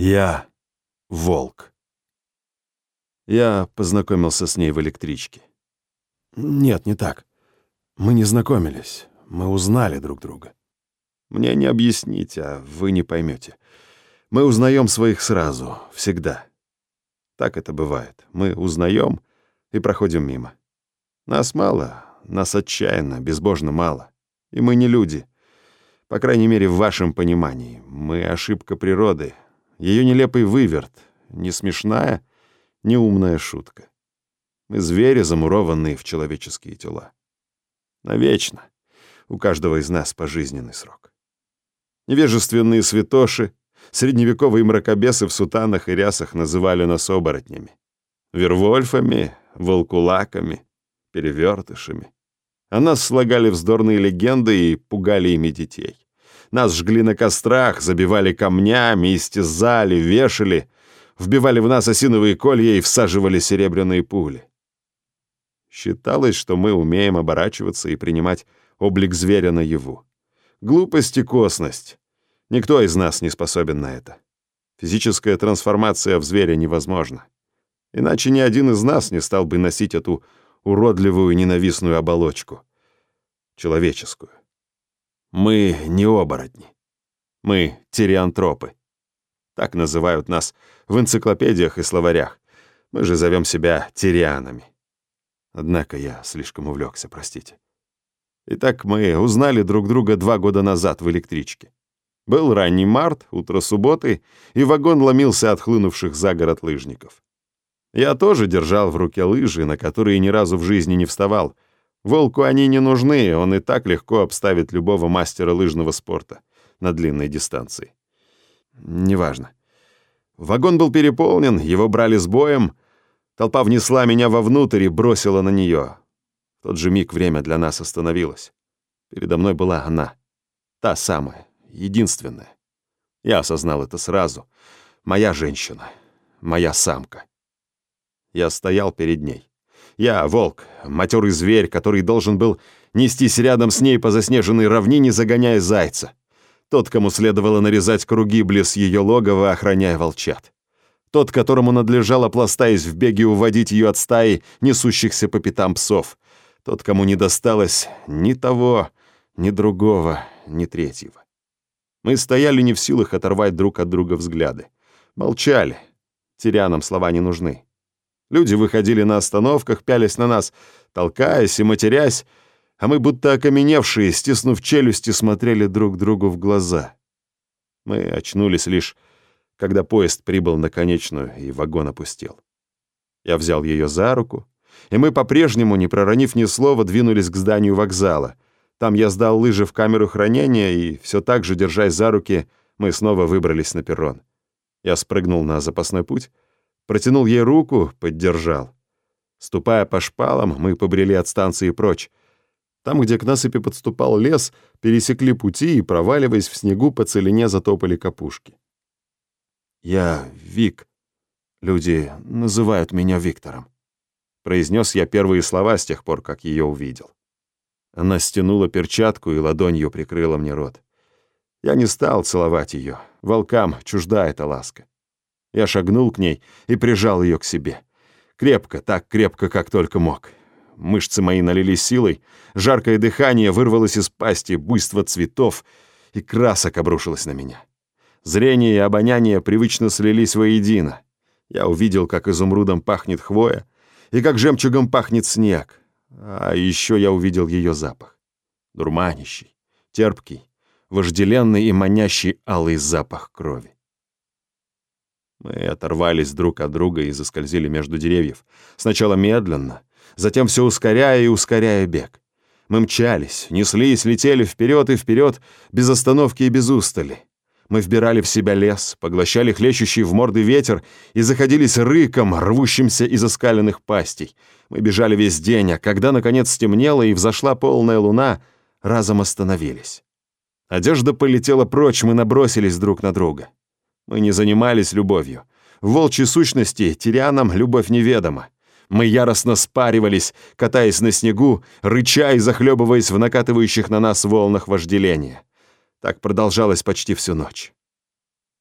Я волк. Я познакомился с ней в электричке. Нет, не так. Мы не знакомились. Мы узнали друг друга. Мне не объяснить, а вы не поймете. Мы узнаем своих сразу, всегда. Так это бывает. Мы узнаем и проходим мимо. Нас мало, нас отчаянно, безбожно мало. И мы не люди. По крайней мере, в вашем понимании. Мы ошибка природы. Ее нелепый выверт. Не смешная, не умная шутка. Мы звери, замурованные в человеческие тела. Навечно. У каждого из нас пожизненный срок. Невежественные святоши, средневековые мракобесы в сутанах и рясах называли нас оборотнями. Вервольфами, волкулаками, перевертышами. А нас слагали вздорные легенды и пугали ими детей. Нас жгли на кострах, забивали камнями, истязали, вешали, вбивали в нас осиновые колья и всаживали серебряные пули. Считалось, что мы умеем оборачиваться и принимать облик зверя наяву. Глупость и косность. Никто из нас не способен на это. Физическая трансформация в зверя невозможна. Иначе ни один из нас не стал бы носить эту уродливую ненавистную оболочку. Человеческую. Мы не оборотни. Мы тириантропы. Так называют нас в энциклопедиях и словарях. Мы же зовем себя тирианами. Однако я слишком увлекся, простите. Итак, мы узнали друг друга два года назад в электричке. Был ранний март, утро субботы, и вагон ломился от хлынувших за город лыжников. Я тоже держал в руке лыжи, на которые ни разу в жизни не вставал. Волку они не нужны, он и так легко обставит любого мастера лыжного спорта на длинной дистанции. Неважно. Вагон был переполнен, его брали с боем. Толпа внесла меня вовнутрь и бросила на нее. В тот же миг время для нас остановилось. Передо мной была она. Та самая, единственная. Я осознал это сразу. Моя женщина, моя самка. Я стоял перед ней. Я — волк, матерый зверь, который должен был нестись рядом с ней по заснеженной равнине, загоняя зайца. Тот, кому следовало нарезать круги близ ее логова, охраняя волчат. Тот, которому надлежало, пластаясь в беге, уводить ее от стаи, несущихся по пятам псов. Тот, кому не досталось ни того, ни другого, ни третьего. Мы стояли не в силах оторвать друг от друга взгляды. Молчали. Тирянам слова не нужны. Люди выходили на остановках, пялись на нас, толкаясь и матерясь, а мы, будто окаменевшие, стиснув челюсти, смотрели друг другу в глаза. Мы очнулись лишь, когда поезд прибыл на конечную, и вагон опустел. Я взял ее за руку, и мы по-прежнему, не проронив ни слова, двинулись к зданию вокзала. Там я сдал лыжи в камеру хранения, и все так же, держась за руки, мы снова выбрались на перрон. Я спрыгнул на запасной путь, Протянул ей руку, поддержал. Ступая по шпалам, мы побрели от станции прочь. Там, где к насыпи подступал лес, пересекли пути и, проваливаясь в снегу, по целине затопали капушки. «Я Вик. Люди называют меня Виктором», — произнес я первые слова с тех пор, как ее увидел. Она стянула перчатку и ладонью прикрыла мне рот. Я не стал целовать ее. Волкам чужда эта ласка. Я шагнул к ней и прижал ее к себе. Крепко, так крепко, как только мог. Мышцы мои налились силой, жаркое дыхание вырвалось из пасти, буйство цветов и красок обрушилось на меня. Зрение и обоняние привычно слились воедино. Я увидел, как изумрудом пахнет хвоя и как жемчугом пахнет снег. А еще я увидел ее запах. Дурманящий, терпкий, вожделенный и манящий алый запах крови. Мы оторвались друг от друга и заскользили между деревьев. Сначала медленно, затем все ускоряя и ускоряя бег. Мы мчались, неслись, летели вперед и вперед, без остановки и без устали. Мы вбирали в себя лес, поглощали хлещущий в морды ветер и заходились рыком, рвущимся из оскаленных пастей. Мы бежали весь день, а когда, наконец, стемнело и взошла полная луна, разом остановились. Одежда полетела прочь, мы набросились друг на друга. Мы не занимались любовью. В волчьей сущности тирианам любовь неведома. Мы яростно спаривались, катаясь на снегу, рыча и захлебываясь в накатывающих на нас волнах вожделения. Так продолжалось почти всю ночь.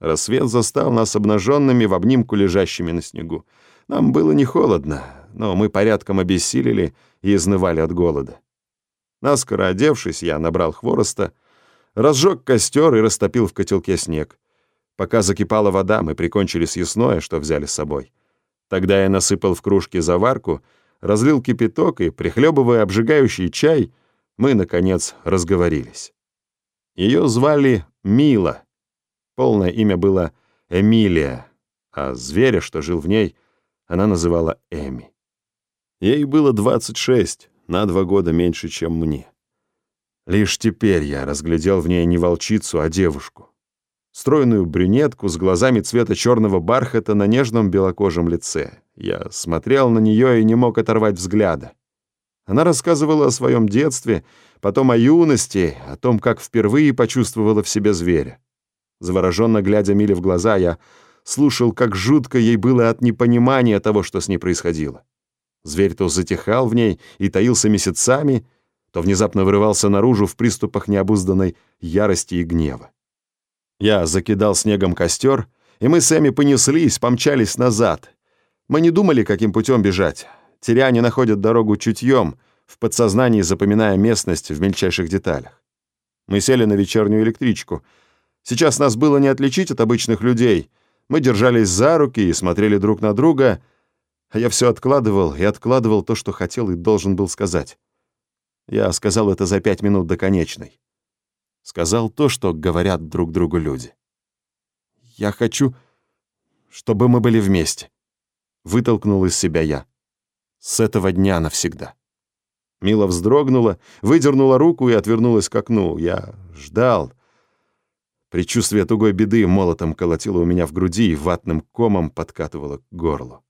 Рассвет застал нас обнаженными в обнимку лежащими на снегу. Нам было не холодно, но мы порядком обессилели и изнывали от голода. Наскоро одевшись, я набрал хвороста, разжег костер и растопил в котелке снег. Пока закипала вода, мы прикончили съестное, что взяли с собой. Тогда я насыпал в кружки заварку, разлил кипяток и, прихлебывая обжигающий чай, мы, наконец, разговорились. Ее звали Мила. Полное имя было Эмилия, а зверя, что жил в ней, она называла Эми. Ей было 26, на два года меньше, чем мне. Лишь теперь я разглядел в ней не волчицу, а девушку. Стройную брюнетку с глазами цвета черного бархата на нежном белокожем лице. Я смотрел на нее и не мог оторвать взгляда. Она рассказывала о своем детстве, потом о юности, о том, как впервые почувствовала в себе зверя. Завороженно глядя Миле в глаза, я слушал, как жутко ей было от непонимания того, что с ней происходило. Зверь то затихал в ней и таился месяцами, то внезапно вырывался наружу в приступах необузданной ярости и гнева. Я закидал снегом костер, и мы с Эми понеслись, помчались назад. Мы не думали, каким путем бежать. Теряне находят дорогу чутьем, в подсознании запоминая местность в мельчайших деталях. Мы сели на вечернюю электричку. Сейчас нас было не отличить от обычных людей. Мы держались за руки и смотрели друг на друга, а я все откладывал и откладывал то, что хотел и должен был сказать. Я сказал это за пять минут до конечной. Сказал то, что говорят друг другу люди. «Я хочу, чтобы мы были вместе», — вытолкнул из себя я. «С этого дня навсегда». Мила вздрогнула, выдернула руку и отвернулась к окну. Я ждал. Предчувствие тугой беды молотом колотило у меня в груди и ватным комом подкатывало к горлу.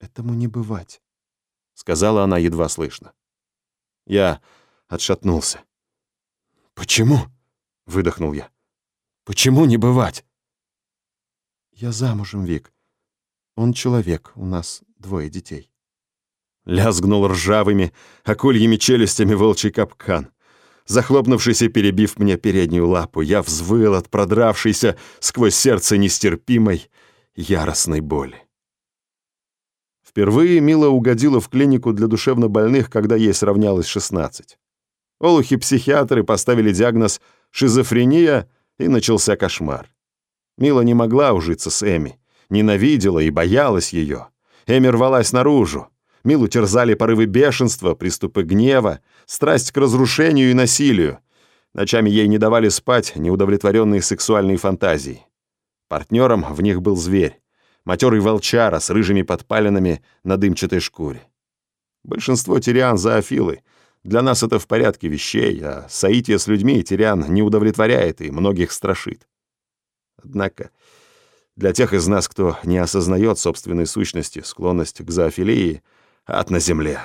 «Этому не бывать», — сказала она едва слышно. Я отшатнулся. «Почему?» — выдохнул я. «Почему не бывать?» «Я замужем, Вик. Он человек, у нас двое детей». Лязгнул ржавыми, акульями челюстями волчий капкан. Захлопнувшись и перебив мне переднюю лапу, я взвыл от продравшейся сквозь сердце нестерпимой, яростной боли. Впервые Мила угодила в клинику для душевнобольных, когда ей сравнялось 16. Олухи-психиатры поставили диагноз «шизофрения», и начался кошмар. Мила не могла ужиться с Эми, ненавидела и боялась ее. Эми рвалась наружу. Милу терзали порывы бешенства, приступы гнева, страсть к разрушению и насилию. Ночами ей не давали спать неудовлетворенные сексуальные фантазии. Партнером в них был зверь матерый волчара с рыжими подпалинами на дымчатой шкуре. Большинство тириан зоофилы. Для нас это в порядке вещей, а соитие с людьми тириан не удовлетворяет и многих страшит. Однако для тех из нас, кто не осознает собственной сущности, склонность к зоофилии, ад на земле.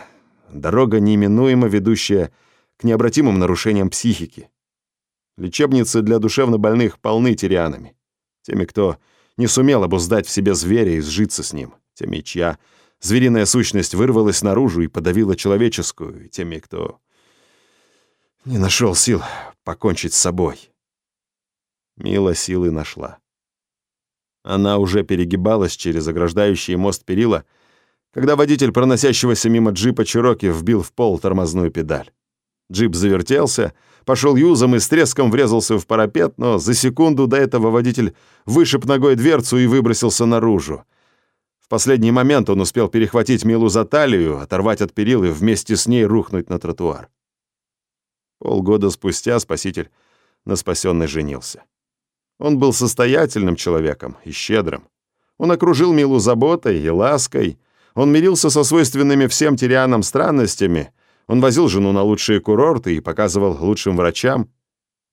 Дорога неминуемо ведущая к необратимым нарушениям психики. Лечебницы для душевнобольных полны тирианами. Теми, кто не сумел обуздать в себе зверя и сжиться с ним, теми, чья звериная сущность вырвалась наружу и подавила человеческую, теми, кто не нашел сил покончить с собой. Мила силы нашла. Она уже перегибалась через ограждающий мост перила, когда водитель проносящегося мимо джипа Чироки вбил в пол тормозную педаль. Джип завертелся, пошел юзом и с треском врезался в парапет, но за секунду до этого водитель вышиб ногой дверцу и выбросился наружу. В последний момент он успел перехватить Милу за талию, оторвать от перил и вместе с ней рухнуть на тротуар. Полгода спустя спаситель на спасенной женился. Он был состоятельным человеком и щедрым. Он окружил Милу заботой и лаской. Он мирился со свойственными всем тирианам странностями — он возил жену на лучшие курорты и показывал лучшим врачам.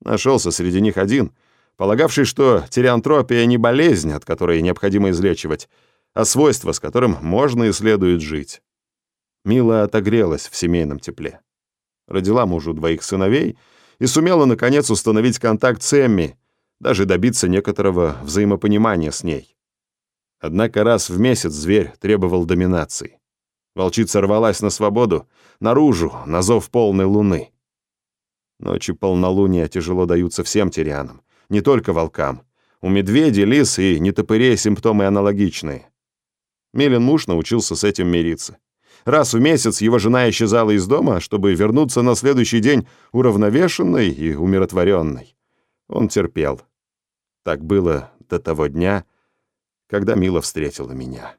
Нашелся среди них один, полагавший, что тиреантропия не болезнь, от которой необходимо излечивать, а свойство, с которым можно и следует жить. Мила отогрелась в семейном тепле. Родила мужу двоих сыновей и сумела, наконец, установить контакт с Эмми, даже добиться некоторого взаимопонимания с ней. Однако раз в месяц зверь требовал доминации. Волчица рвалась на свободу, наружу, на зов полной луны. Ночи полнолуния тяжело даются всем тирианам, не только волкам. У медведей, лис и нетопырей симптомы аналогичные. Милин муж научился с этим мириться. Раз в месяц его жена исчезала из дома, чтобы вернуться на следующий день уравновешенной и умиротворенной. Он терпел. Так было до того дня, когда Мила встретила меня.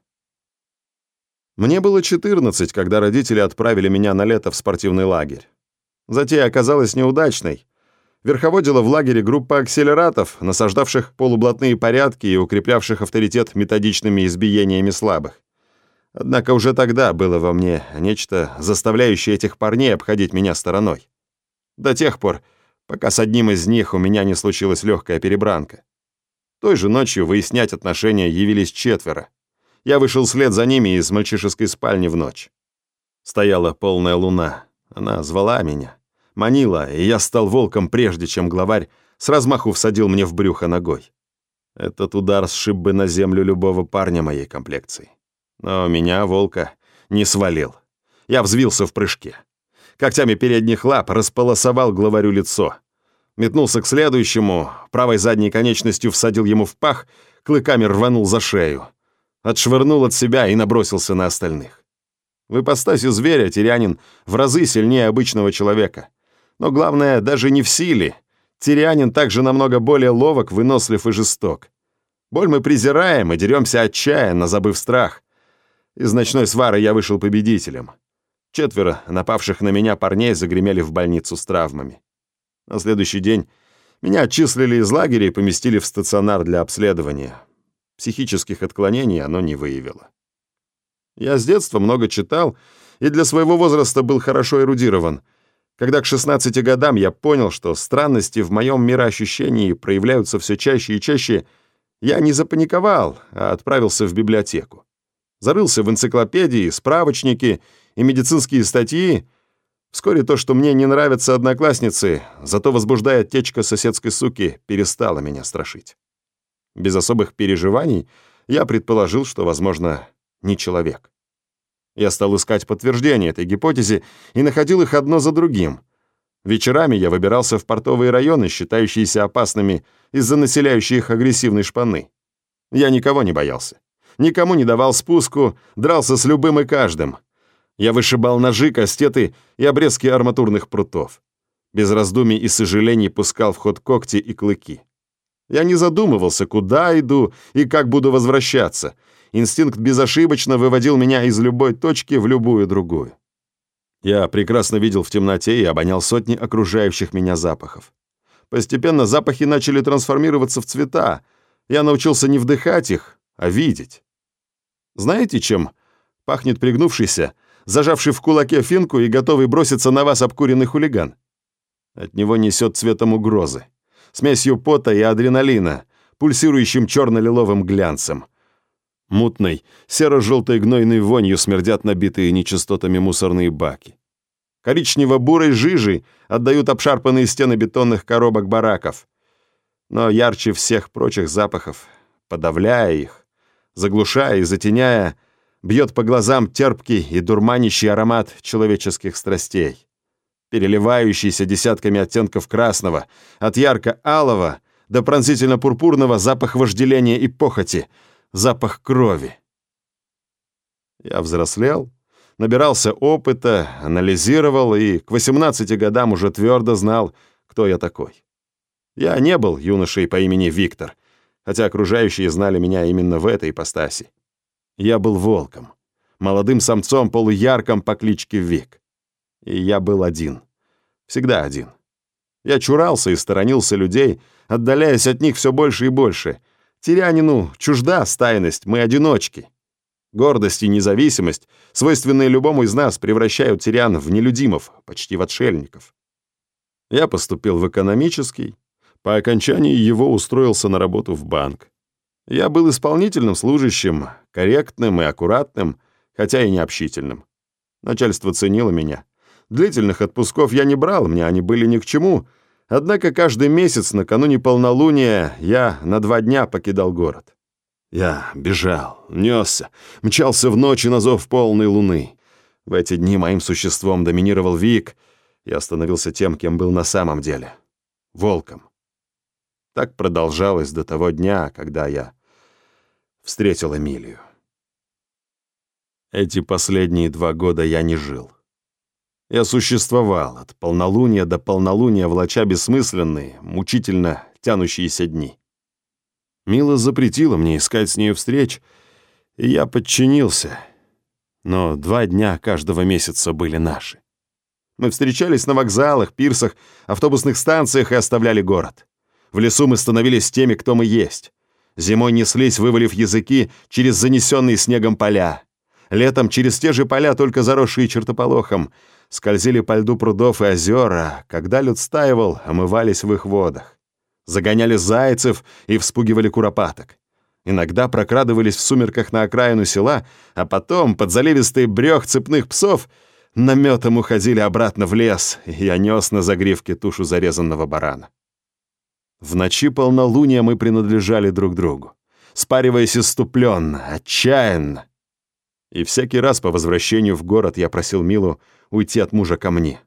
Мне было 14, когда родители отправили меня на лето в спортивный лагерь. Затея оказалась неудачной. Верховодила в лагере группа акселератов, насаждавших полублатные порядки и укреплявших авторитет методичными избиениями слабых. Однако уже тогда было во мне нечто, заставляющее этих парней обходить меня стороной. До тех пор, пока с одним из них у меня не случилась легкая перебранка. Той же ночью выяснять отношения явились четверо. Я вышел вслед за ними из мальчишеской спальни в ночь. Стояла полная луна. Она звала меня, манила, и я стал волком, прежде чем главарь с размаху всадил мне в брюхо ногой. Этот удар сшиб бы на землю любого парня моей комплекции. Но меня, волка, не свалил. Я взвился в прыжке. Когтями передних лап располосовал главарю лицо. Метнулся к следующему, правой задней конечностью всадил ему в пах, клыками рванул за шею. Отшвырнул от себя и набросился на остальных. В ипостаси зверя Тирянин в разы сильнее обычного человека. Но главное, даже не в силе. Тирянин также намного более ловок, вынослив и жесток. Боль мы презираем и деремся отчаянно, забыв страх. Из ночной свары я вышел победителем. Четверо напавших на меня парней загремели в больницу с травмами. На следующий день меня отчислили из лагеря и поместили в стационар для обследования. Психических отклонений оно не выявило. Я с детства много читал и для своего возраста был хорошо эрудирован. Когда к 16 годам я понял, что странности в моем мироощущении проявляются все чаще и чаще, я не запаниковал, а отправился в библиотеку зарылся в энциклопедии, справочники и медицинские статьи. Вскоре то, что мне не нравятся одноклассницы, зато возбуждает течка соседской суки, перестало меня страшить. Без особых переживаний я предположил, что, возможно, не человек. Я стал искать подтверждения этой гипотезе и находил их одно за другим. Вечерами я выбирался в портовые районы, считающиеся опасными из-за населяющей их агрессивной шпаны. Я никого не боялся никому не давал спуску, дрался с любым и каждым. Я вышибал ножи, кастеты и обрезки арматурных прутов. Без раздумий и сожалений пускал в ход когти и клыки. Я не задумывался, куда иду и как буду возвращаться. Инстинкт безошибочно выводил меня из любой точки в любую другую. Я прекрасно видел в темноте и обонял сотни окружающих меня запахов. Постепенно запахи начали трансформироваться в цвета. Я научился не вдыхать их, а видеть. Знаете, чем пахнет пригнувшийся, зажавший в кулаке финку и готовый броситься на вас обкуренный хулиган? От него несет цветом угрозы, смесью пота и адреналина, пульсирующим черно-лиловым глянцем. Мутной, серо-желтой гнойной вонью смердят набитые нечистотами мусорные баки. Коричнево-бурой жижей отдают обшарпанные стены бетонных коробок бараков. Но ярче всех прочих запахов, подавляя их, заглушая и затеняя, бьет по глазам терпкий и дурманящий аромат человеческих страстей, переливающийся десятками оттенков красного, от ярко-алого до пронзительно-пурпурного запах вожделения и похоти, запах крови. Я взрослел, набирался опыта, анализировал и к 18 годам уже твердо знал, кто я такой. Я не был юношей по имени Виктор — хотя окружающие знали меня именно в этой ипостаси. Я был волком, молодым самцом полуярком по кличке Вик. И я был один. Всегда один. Я чурался и сторонился людей, отдаляясь от них все больше и больше. Тирянину чужда стайность, мы одиночки. Гордость и независимость, свойственные любому из нас, превращают тирян в нелюдимов, почти в отшельников. Я поступил в экономический, по окончании его устроился на работу в банк. Я был исполнительным служащим, корректным и аккуратным, хотя и необщительным. Начальство ценило меня. Длительных отпусков я не брал, мне они были ни к чему. Однако каждый месяц накануне полнолуния я на два дня покидал город. Я бежал, несся, мчался в ночи на зов полной луны. В эти дни моим существом доминировал Вик. Я становился тем, кем был на самом деле — волком. Так продолжалось до того дня, когда я встретил Эмилию. Эти последние два года я не жил. Я существовал от полнолуния до полнолуния, влача бессмысленные, мучительно тянущиеся дни. Мила запретила мне искать с нею встреч, и я подчинился. Но два дня каждого месяца были наши. Мы встречались на вокзалах, пирсах, автобусных станциях и оставляли город. В лесу мы становились теми, кто мы есть. Зимой неслись, вывалив языки, через занесенные снегом поля. Летом через те же поля, только заросшие чертополохом, скользили по льду прудов и озера, когда лед стаивал, омывались в их водах. Загоняли зайцев и вспугивали куропаток. Иногда прокрадывались в сумерках на окраину села, а потом, под заливистый брёх цепных псов, наметом уходили обратно в лес, и я нес на загривке тушу зарезанного барана. В ночи полнолуния мы принадлежали друг другу, спариваясь иступленно, отчаянно. И всякий раз по возвращению в город я просил Милу уйти от мужа ко мне.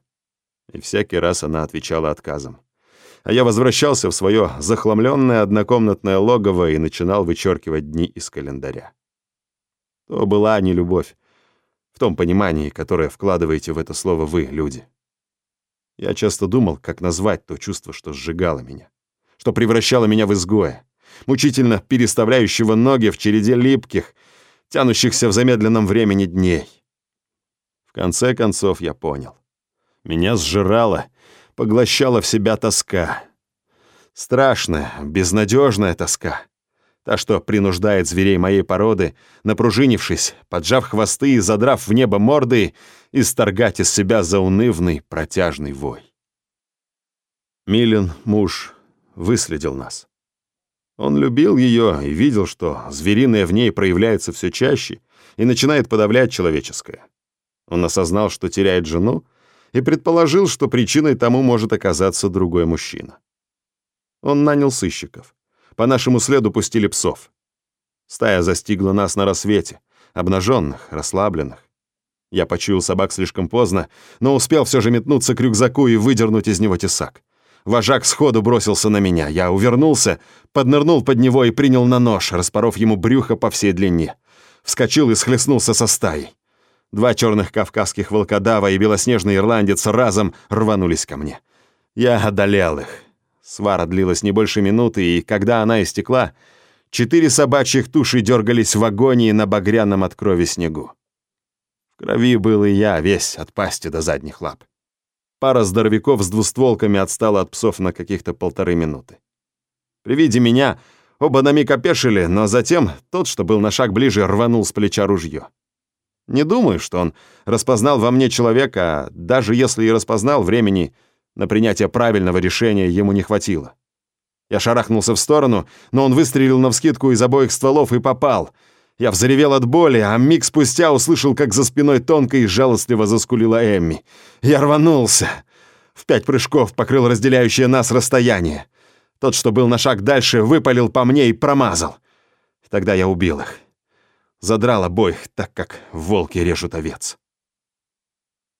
И всякий раз она отвечала отказом. А я возвращался в свое захламленное однокомнатное логово и начинал вычеркивать дни из календаря. То была не любовь, в том понимании, которое вкладываете в это слово вы, люди. Я часто думал, как назвать то чувство, что сжигало меня что превращало меня в изгоя, мучительно переставляющего ноги в череде липких, тянущихся в замедленном времени дней. В конце концов я понял. Меня сжирала, поглощала в себя тоска. Страшная, безнадежная тоска. Та, что принуждает зверей моей породы, напружинившись, поджав хвосты и задрав в небо морды, исторгать из себя заунывный протяжный вой. Милен, муж, выследил нас. Он любил ее и видел, что звериное в ней проявляется все чаще и начинает подавлять человеческое. Он осознал, что теряет жену, и предположил, что причиной тому может оказаться другой мужчина. Он нанял сыщиков. По нашему следу пустили псов. Стая застигла нас на рассвете, обнаженных, расслабленных. Я почуял собак слишком поздно, но успел все же метнуться к рюкзаку и выдернуть из него тесак. Вожак сходу бросился на меня. Я увернулся, поднырнул под него и принял на нож, распоров ему брюхо по всей длине. Вскочил и схлестнулся со стаей. Два черных кавказских волкодава и белоснежный ирландец разом рванулись ко мне. Я одолел их. Свара длилась не больше минуты, и когда она истекла, четыре собачьих туши дергались в агонии на багряном от крови снегу. В крови был и я, весь от пасти до задних лап. Пара здоровяков с двустволками отстала от псов на каких-то полторы минуты. При виде меня оба на миг опешили, но затем тот, что был на шаг ближе, рванул с плеча ружье. Не думаю, что он распознал во мне человека, а даже если и распознал, времени на принятие правильного решения ему не хватило. Я шарахнулся в сторону, но он выстрелил навскидку из обоих стволов и попал — я взревел от боли, а миг спустя услышал, как за спиной тонко и жалостливо заскулила Эмми. Я рванулся. В пять прыжков покрыл разделяющее нас расстояние. Тот, что был на шаг дальше, выпалил по мне и промазал. Тогда я убил их. Задрал обоих, так как волки режут овец.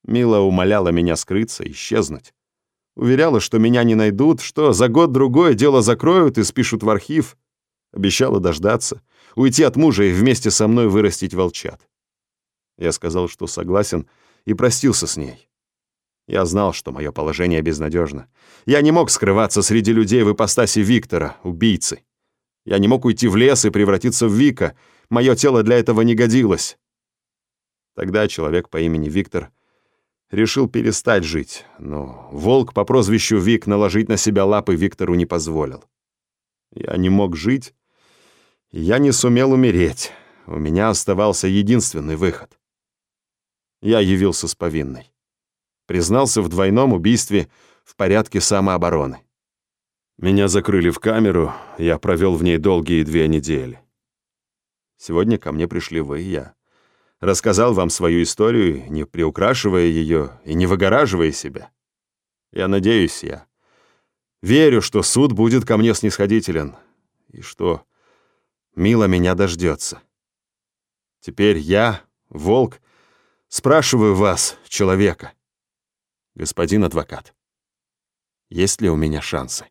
Мила умоляла меня скрыться, исчезнуть. Уверяла, что меня не найдут, что за год-другой дело закроют и спишут в архив. Обещала дождаться уйти от мужа и вместе со мной вырастить волчат. Я сказал, что согласен, и простился с ней. Я знал, что мое положение безнадежно. Я не мог скрываться среди людей в ипостаси Виктора, убийцы. Я не мог уйти в лес и превратиться в Вика. Мое тело для этого не годилось. Тогда человек по имени Виктор решил перестать жить, но волк по прозвищу Вик наложить на себя лапы Виктору не позволил. Я не мог жить, я не сумел умереть. У меня оставался единственный выход. Я явился с повинной. Признался в двойном убийстве в порядке самообороны. Меня закрыли в камеру, я провел в ней долгие две недели. Сегодня ко мне пришли вы и я. Рассказал вам свою историю, не приукрашивая ее и не выгораживая себя. Я надеюсь, я верю, что суд будет ко мне снисходителен, и что Мила меня дождется. Теперь я, волк, спрашиваю вас, человека. Господин адвокат, есть ли у меня шансы?